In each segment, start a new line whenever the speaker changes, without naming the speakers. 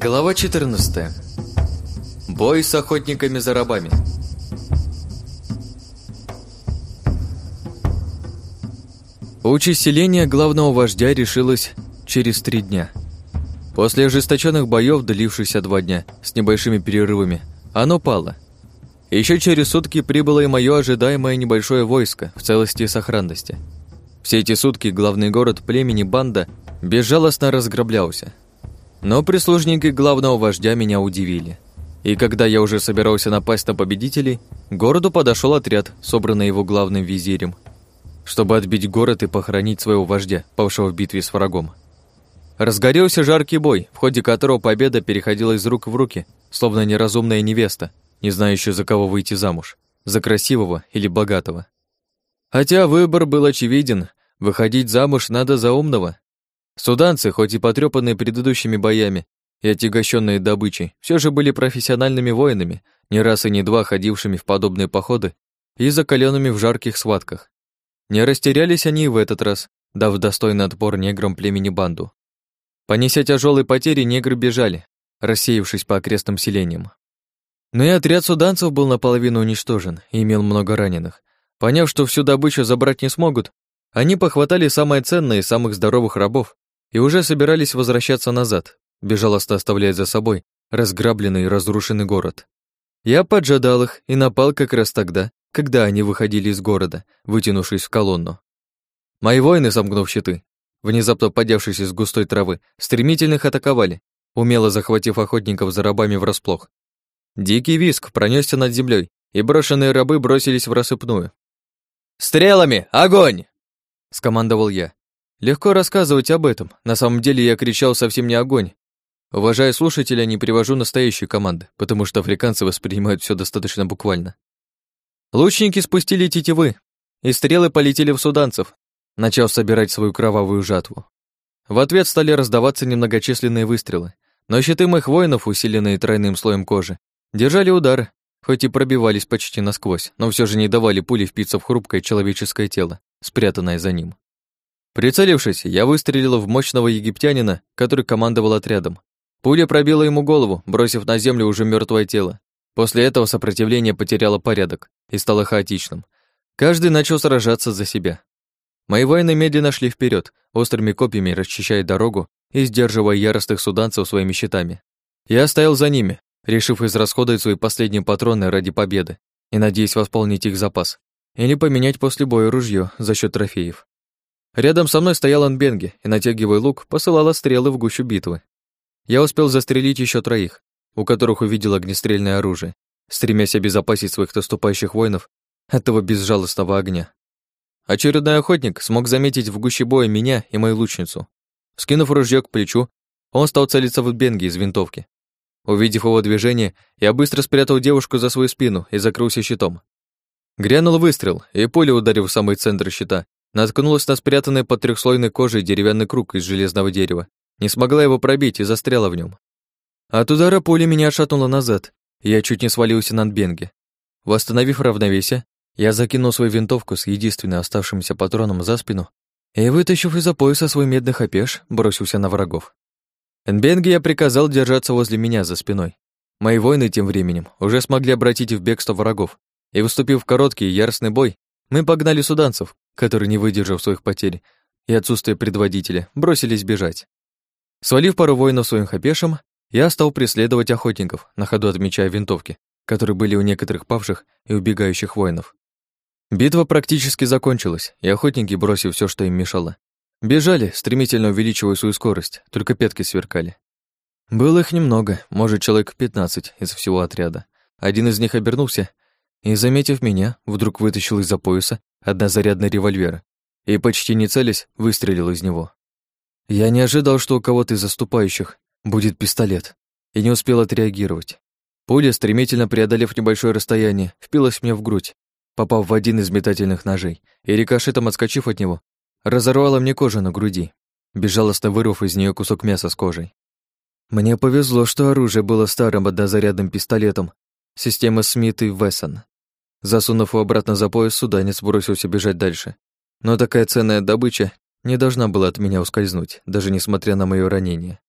Глава 14. Бой с охотниками за рабами. Участь селения главного вождя решилась через три дня. После ожесточенных боев, длившихся два дня, с небольшими перерывами, оно пало. Еще через сутки прибыло и мое ожидаемое небольшое войско в целости и сохранности. Все эти сутки главный город племени Банда безжалостно разграблялся. Но прислужники главного вождя меня удивили. И когда я уже собирался напасть на победителей, к городу подошел отряд, собранный его главным визирем – чтобы отбить город и похоронить своего вождя, павшего в битве с врагом. Разгорелся жаркий бой, в ходе которого победа переходила из рук в руки, словно неразумная невеста, не знающая, за кого выйти замуж, за красивого или богатого. Хотя выбор был очевиден, выходить замуж надо за умного. Суданцы, хоть и потрепанные предыдущими боями и отягощенные добычей, все же были профессиональными воинами, не раз и не два ходившими в подобные походы и закаленными в жарких схватках. Не растерялись они и в этот раз, дав достойный отпор неграм племени банду. Понеся тяжелые потери, негры бежали, рассеявшись по окрестным селениям. Но и отряд суданцев был наполовину уничтожен и имел много раненых. Поняв, что всю добычу забрать не смогут, они похватали самое ценное из самых здоровых рабов и уже собирались возвращаться назад, безжалостно оставляя за собой разграбленный и разрушенный город. Я поджидал их и напал как раз тогда, когда они выходили из города, вытянувшись в колонну. Мои воины, сомкнув щиты, внезапно поднявшись из густой травы, стремительно их атаковали, умело захватив охотников за рабами врасплох. Дикий виск пронесся над землей, и брошенные рабы бросились в рассыпную. «Стрелами! Огонь!» — скомандовал я. Легко рассказывать об этом. На самом деле я кричал совсем не огонь. Уважая слушателя, не привожу настоящие команды, потому что африканцы воспринимают все достаточно буквально. Лучники спустили тетивы, и стрелы полетели в суданцев, начав собирать свою кровавую жатву. В ответ стали раздаваться немногочисленные выстрелы, но щиты моих воинов, усиленные тройным слоем кожи, держали удар, хоть и пробивались почти насквозь, но все же не давали пули впиться в хрупкое человеческое тело, спрятанное за ним. Прицелившись, я выстрелил в мощного египтянина, который командовал отрядом. Пуля пробила ему голову, бросив на землю уже мертвое тело. После этого сопротивление потеряло порядок, и стало хаотичным. Каждый начал сражаться за себя. Мои воины медленно шли вперед, острыми копьями расчищая дорогу и сдерживая яростных суданцев своими щитами. Я стоял за ними, решив израсходовать свои последние патроны ради победы и надеясь восполнить их запас, или поменять после боя ружье за счет трофеев. Рядом со мной стоял Анбенги и, натягивая лук, посылала стрелы в гущу битвы. Я успел застрелить еще троих, у которых увидел огнестрельное оружие, стремясь обезопасить своих наступающих воинов этого безжалостного огня. Очередной охотник смог заметить в гуще боя меня и мою лучницу. Скинув ружье к плечу, он стал целиться в Бенги из винтовки. Увидев его движение, я быстро спрятал девушку за свою спину и закрылся щитом. Грянул выстрел, и пуля, ударив в самый центр щита, наткнулась на спрятанный под трехслойной кожей деревянный круг из железного дерева, не смогла его пробить и застряла в нем. От удара пуля меня отшатнула назад, я чуть не свалился на Нбенге. Восстановив равновесие, я закинул свою винтовку с единственным оставшимся патроном за спину и, вытащив из-за пояса свой медный хапеш, бросился на врагов. Нбенге я приказал держаться возле меня за спиной. Мои воины тем временем уже смогли обратить в бегство врагов, и, выступив в короткий яростный бой, мы погнали суданцев, которые, не выдержав своих потерь и отсутствия предводителя, бросились бежать. Свалив пару воинов своим хапешем, я стал преследовать охотников, на ходу отмечая винтовки, которые были у некоторых павших и убегающих воинов. Битва практически закончилась, и охотники, бросив все, что им мешало, бежали, стремительно увеличивая свою скорость, только петки сверкали. Было их немного, может, человек 15 из всего отряда. Один из них обернулся и, заметив меня, вдруг вытащил из-за пояса однозарядный револьвер и, почти не целясь, выстрелил из него. Я не ожидал, что у кого-то из заступающих будет пистолет, и не успел отреагировать. Пуля, стремительно преодолев небольшое расстояние, впилась мне в грудь, попав в один из метательных ножей, и рикошетом отскочив от него, разорвала мне кожу на груди, безжалостно вырвав из нее кусок мяса с кожей. Мне повезло, что оружие было старым однозарядным пистолетом системы Смит и Вессон. Засунув его обратно за пояс, суданец бросился бежать дальше. Но такая ценная добыча не должна была от меня ускользнуть, даже несмотря на мое ранение.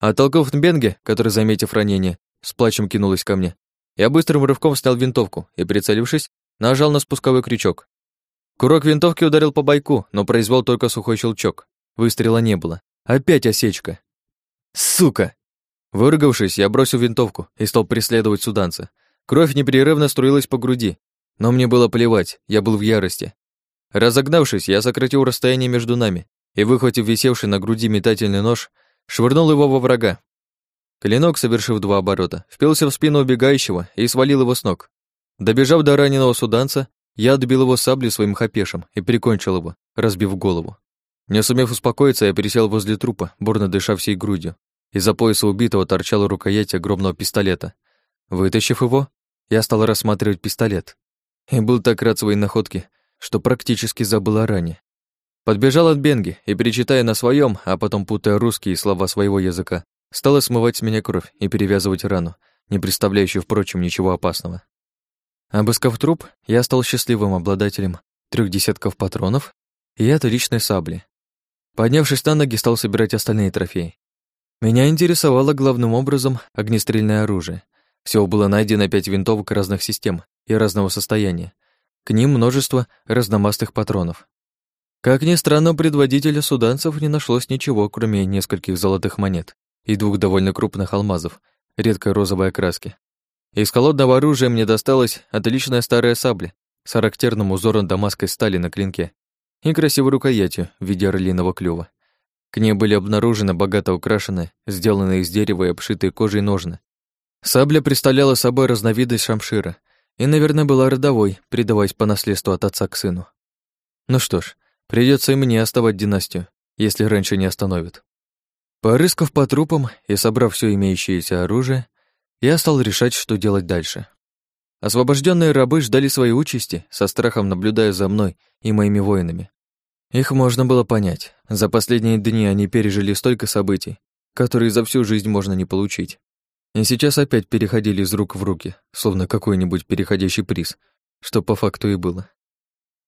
Оттолкнув Нбенге, который, заметив ранение, с плачем кинулась ко мне, я быстрым рывком снял винтовку и, прицелившись, нажал на спусковой крючок. Курок винтовки ударил по байку, но произвел только сухой щелчок. Выстрела не было. Опять осечка. «Сука!» Выругавшись, я бросил винтовку и стал преследовать суданца. Кровь непрерывно струилась по груди, но мне было плевать, я был в ярости. Разогнавшись, я сократил расстояние между нами и, выхватив висевший на груди метательный нож, швырнул его во врага. Клинок, совершив два оборота, впился в спину убегающего и свалил его с ног. Добежав до раненого суданца, я отбил его саблей своим хапешем и прикончил его, разбив голову. Не сумев успокоиться, я пересел возле трупа, бурно дыша всей грудью. Из-за пояса убитого торчала рукоять огромного пистолета. Вытащив его, я стал рассматривать пистолет. И был так рад своей находке, что практически забыл о ране. Подбежал от Бенги и, перечитая на своем, а потом путая русские слова своего языка, стала смывать с меня кровь и перевязывать рану, не представляющую, впрочем, ничего опасного. Обыскав труп, я стал счастливым обладателем трех десятков патронов и отличной сабли. Поднявшись на ноги, стал собирать остальные трофеи. Меня интересовало главным образом огнестрельное оружие. Всего было найдено пять винтовок разных систем и разного состояния. К ним множество разномастых патронов. Как ни странно, предводителя суданцев не нашлось ничего, кроме нескольких золотых монет и двух довольно крупных алмазов редкой розовой окраски. Из холодного оружия мне досталась отличная старая сабля с характерным узором дамасской стали на клинке и красивой рукоятью в виде орлиного клюва. К ней были обнаружены богато украшенные, сделанные из дерева и обшитые кожей ножны. Сабля представляла собой разновидность шамшира и, наверное, была родовой, передаваясь по наследству от отца к сыну. Ну что ж, придется и мне оставать династию, если раньше не остановят. Порыскав по трупам и собрав все имеющееся оружие, я стал решать, что делать дальше. Освобожденные рабы ждали своей участи, со страхом наблюдая за мной и моими воинами. Их можно было понять. За последние дни они пережили столько событий, которые за всю жизнь можно не получить. И сейчас опять переходили из рук в руки, словно какой-нибудь переходящий приз, что по факту и было.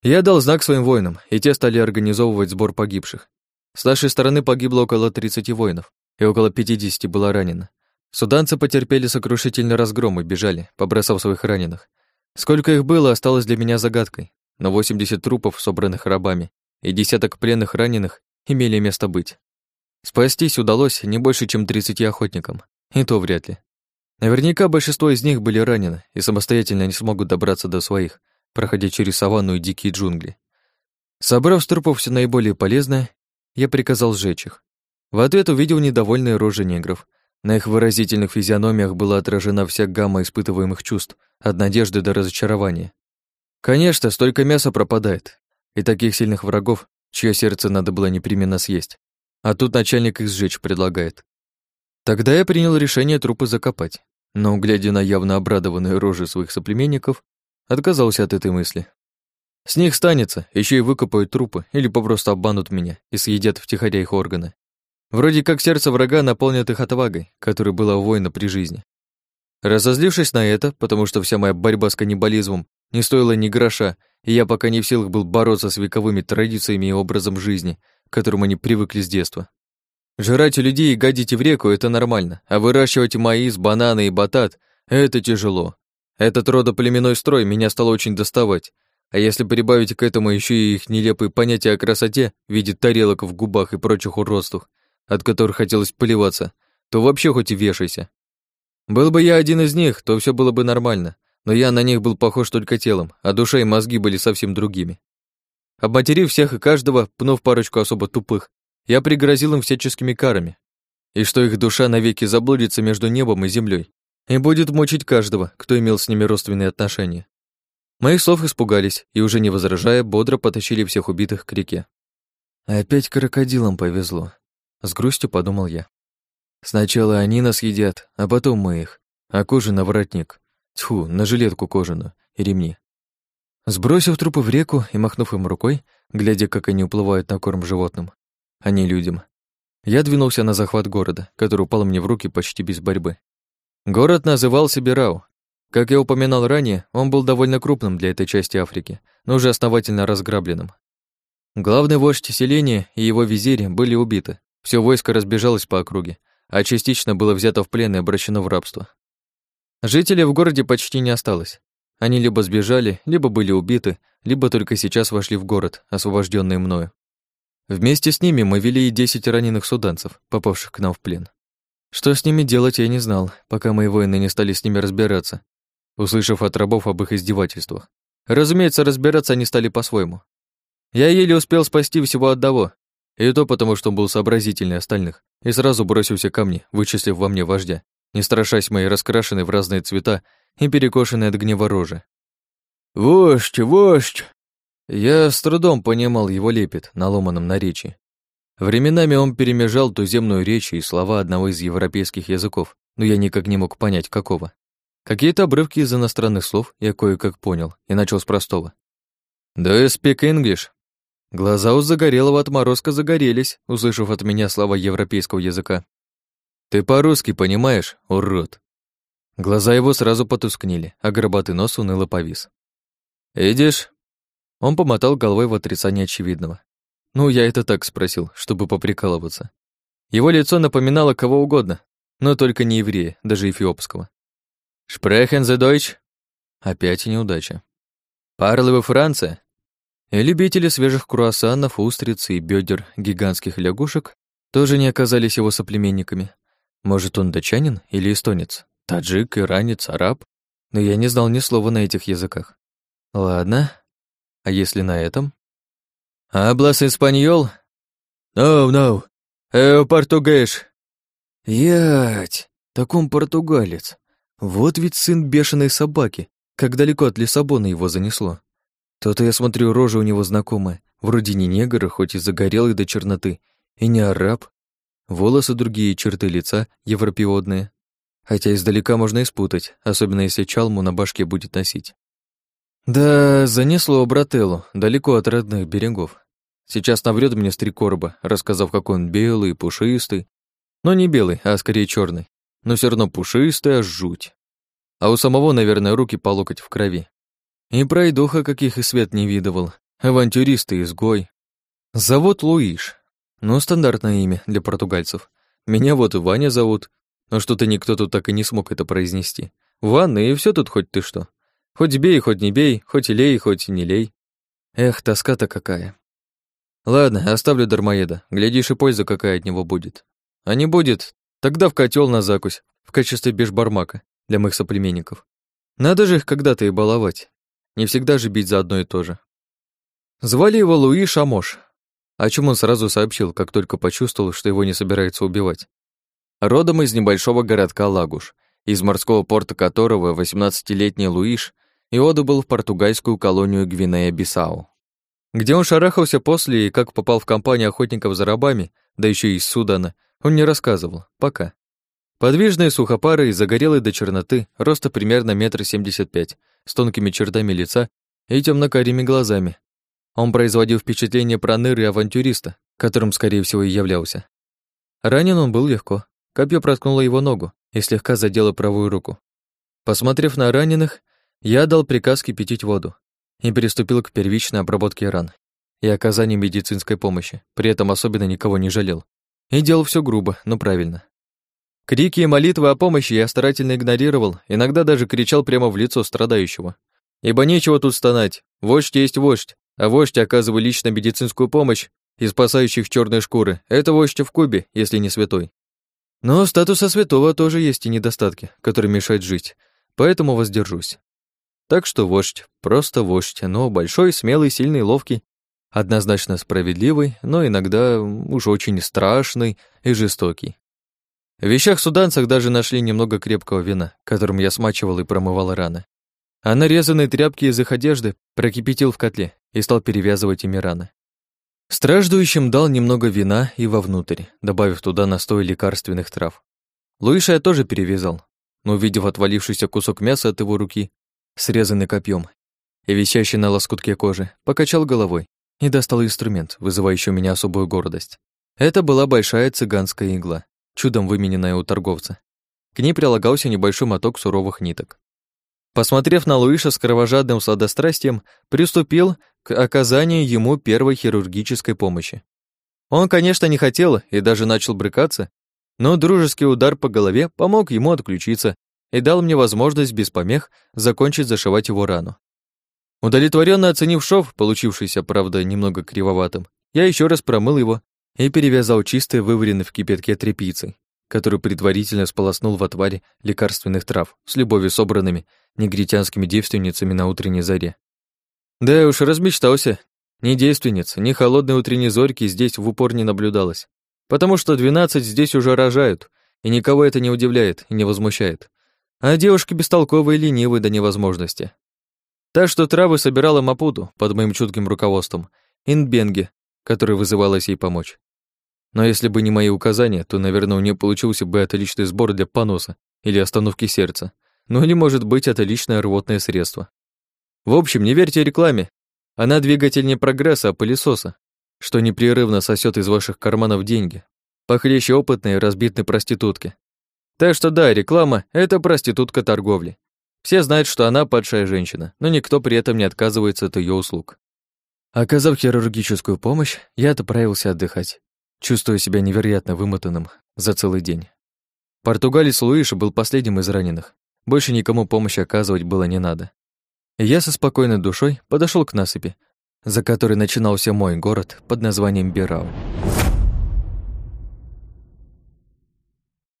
Я дал знак своим воинам, и те стали организовывать сбор погибших. С нашей стороны погибло около 30 воинов, и около 50 было ранено. Суданцы потерпели сокрушительный разгром и бежали, побросав своих раненых. Сколько их было, осталось для меня загадкой, но 80 трупов, собранных рабами, и десяток пленных раненых имели место быть. Спастись удалось не больше, чем 30 охотникам, и то вряд ли. Наверняка большинство из них были ранены и самостоятельно не смогут добраться до своих, проходя через саванну и дикие джунгли. Собрав с трупов все наиболее полезное, я приказал сжечь их. В ответ увидел недовольные рожи негров. На их выразительных физиономиях была отражена вся гамма испытываемых чувств, от надежды до разочарования. Конечно, столько мяса пропадает, и таких сильных врагов, чье сердце надо было непременно съесть. А тут начальник их сжечь предлагает. Тогда я принял решение трупы закопать, но, глядя на явно обрадованные рожи своих соплеменников, отказался от этой мысли. С них станется, еще и выкопают трупы или попросту обманут меня и съедят втихаря их органы. Вроде как сердце врага наполнят их отвагой, которой была у воина при жизни. Разозлившись на это, потому что вся моя борьба с каннибализмом не стоила ни гроша, и я пока не в силах был бороться с вековыми традициями и образом жизни, к которым они привыкли с детства, Жрать людей и гадить в реку – это нормально, а выращивать маис, бананы и батат – это тяжело. Этот родоплеменной строй меня стал очень доставать. А если прибавить к этому еще и их нелепые понятия о красоте в виде тарелок в губах и прочих уродствах, от которых хотелось поливаться, то вообще хоть и вешайся. Был бы я один из них, то все было бы нормально, но я на них был похож только телом, а душа и мозги были совсем другими. Обматерив всех и каждого, пнув парочку особо тупых, я пригрозил им всяческими карами, и что их душа навеки заблудится между небом и землей и будет мучить каждого, кто имел с ними родственные отношения. Моих слов испугались и, уже не возражая, бодро потащили всех убитых к реке. Опять крокодилам повезло, с грустью подумал я. Сначала они нас едят, а потом мы их, а кожа на воротник, тьфу, на жилетку кожаную и ремни. Сбросив трупы в реку и махнув им рукой, глядя, как они уплывают на корм животным, а не людям. Я двинулся на захват города, который упал мне в руки почти без борьбы. Город назывался Бирау. Как я упоминал ранее, он был довольно крупным для этой части Африки, но уже основательно разграбленным. Главный вождь селения и его визирь были убиты. Все войско разбежалось по округе, а частично было взято в плен и обращено в рабство. Жителей в городе почти не осталось. Они либо сбежали, либо были убиты, либо только сейчас вошли в город, освобожденные мною. Вместе с ними мы вели и десять раненых суданцев, попавших к нам в плен. Что с ними делать, я не знал, пока мои воины не стали с ними разбираться, услышав от рабов об их издевательствах. Разумеется, разбираться они стали по-своему. Я еле успел спасти всего одного, и то потому, что он был сообразительнее остальных, и сразу бросился ко мне, вычислив во мне вождя, не страшась моей раскрашенной в разные цвета и перекошенной от гнева рожи. «Вождь, вождь!» Я с трудом понимал его лепет на ломаном наречии. Временами он перемежал туземную речь и слова одного из европейских языков, но я никак не мог понять, какого. Какие-то обрывки из иностранных слов я кое-как понял и начал с простого. «Do you speak English?» Глаза у Загорелого отморозка загорелись, услышав от меня слова европейского языка. «Ты по-русски понимаешь, урод?» Глаза его сразу потускнели, а горбатый нос уныло повис. «Идешь?» Он помотал головой в отрицание очевидного. Ну, я это так спросил, чтобы поприкалываться. Его лицо напоминало кого угодно, но только не еврея, даже эфиопского. «Sprechen Sie Deutsch?» Опять неудача. «Парлы вы Франция?» И любители свежих круассанов, устриц и бедер гигантских лягушек тоже не оказались его соплеменниками. Может, он датчанин или эстонец, таджик, иранец, араб? Но я не знал ни слова на этих языках. Ладно, а если на этом? «Аблас испаньол?» «No, no, э, португеш». «Ять, так он португалец. Вот ведь сын бешеной собаки, как далеко от Лиссабона его занесло. То-то я смотрю, рожа у него знакомая, вроде не негр, хоть и загорелый до черноты, и не араб. Волосы другие, черты лица европеодные. Хотя издалека можно испутать, особенно если чалму на башке будет носить. Да, занесло брателлу, далеко от родных берегов. Сейчас наврет мне с три короба, рассказав, как он белый, пушистый. Но не белый, а скорее черный. Но все равно пушистый, аж жуть. А у самого, наверное, руки по локоть в крови. И пройдоха каких и свет не видывал. Авантюрист и изгой. Зовут Луиш. Ну, стандартное имя для португальцев. Меня вот Ваня зовут, но что-то никто тут так и не смог это произнести. Ванна, и все тут хоть ты что. Хоть бей, хоть не бей, хоть и лей, хоть и не лей. Эх, тоска-то какая. Ладно, оставлю дармоеда. Глядишь, и польза какая от него будет. А не будет, тогда в котел на закусь, в качестве бешбармака для моих соплеменников. Надо же их когда-то и баловать. Не всегда же бить за одно и то же. Звали его Луи Шамош, о чем он сразу сообщил, как только почувствовал, что его не собирается убивать. Родом из небольшого городка Лагуш, из морского порта которого 18-летний Луиш и отбыл в португальскую колонию Гвинея-Бисау, где он шарахался после и как попал в компанию охотников за рабами, да еще и из Судана, он не рассказывал, пока. Подвижный, сухопарый, загорелый до черноты, роста примерно метр семьдесят пять, с тонкими чертами лица и темно-карими глазами. Он производил впечатление проныры и авантюриста, которым, скорее всего, и являлся. Ранен он был легко. Копье проткнуло его ногу и слегка задело правую руку. Посмотрев на раненых, я дал приказ кипятить воду и приступил к первичной обработке ран и оказанию медицинской помощи, при этом особенно никого не жалел. И делал все грубо, но правильно. Крики и молитвы о помощи я старательно игнорировал, иногда даже кричал прямо в лицо страдающего. Ибо нечего тут стонать, вождь есть вождь, а вождь, оказывая лично медицинскую помощь и спасающих черные шкуры, это вождь в Кубе, если не святой. Но статуса святого тоже есть и недостатки, которые мешают жить, поэтому воздержусь. Так что вождь, просто вождь, но большой, смелый, сильный, ловкий, однозначно справедливый, но иногда уж очень страшный и жестокий. В вещах суданцах даже нашли немного крепкого вина, которым я смачивал и промывал раны. А нарезанные тряпки из их одежды прокипятил в котле и стал перевязывать ими раны. Страждующим дал немного вина и вовнутрь, добавив туда настой лекарственных трав. Луиша я тоже перевязал, но, увидев отвалившийся кусок мяса от его руки, срезанный копьем и висящий на лоскутке кожи, покачал головой и достал инструмент, вызывающий у меня особую гордость. Это была большая цыганская игла, чудом вымененная у торговца. К ней прилагался небольшой моток суровых ниток. Посмотрев на Луиша с кровожадным сладострастием, приступил к оказанию ему первой хирургической помощи. Он, конечно, не хотел и даже начал брыкаться, Но дружеский удар по голове помог ему отключиться и дал мне возможность без помех закончить зашивать его рану. Удовлетворенно оценив шов, получившийся, правда, немного кривоватым, я еще раз промыл его и перевязал чистые, вываренные в кипятке тряпицей, которую предварительно сполоснул в отваре лекарственных трав с любовью собранными негритянскими девственницами на утренней заре. Да уж, размечтался. Ни девственниц, ни холодной утренней зорьки здесь в упор не наблюдалось. Потому что двенадцать здесь уже рожают, и никого это не удивляет и не возмущает. А девушки бестолковые и ленивые до невозможности. Так что травы собирала Мапуту под моим чутким руководством, Инбенге, который вызывалась ей помочь. Но если бы не мои указания, то, наверное, у нее получился бы отличный сбор для поноса или остановки сердца. Ну или, может быть, отличное рвотное средство. В общем, не верьте рекламе. Она двигатель не прогресса, а пылесоса, что непрерывно сосет из ваших карманов деньги. Похлеще опытной разбитной проститутки. Так что да, реклама — это проститутка торговли. Все знают, что она падшая женщина, но никто при этом не отказывается от ее услуг. Оказав хирургическую помощь, я отправился отдыхать, чувствуя себя невероятно вымотанным за целый день. Португалец Луиша был последним из раненых. Больше никому помощи оказывать было не надо. И я со спокойной душой подошел к насыпи, за которой начинался мой город под названием Бирау.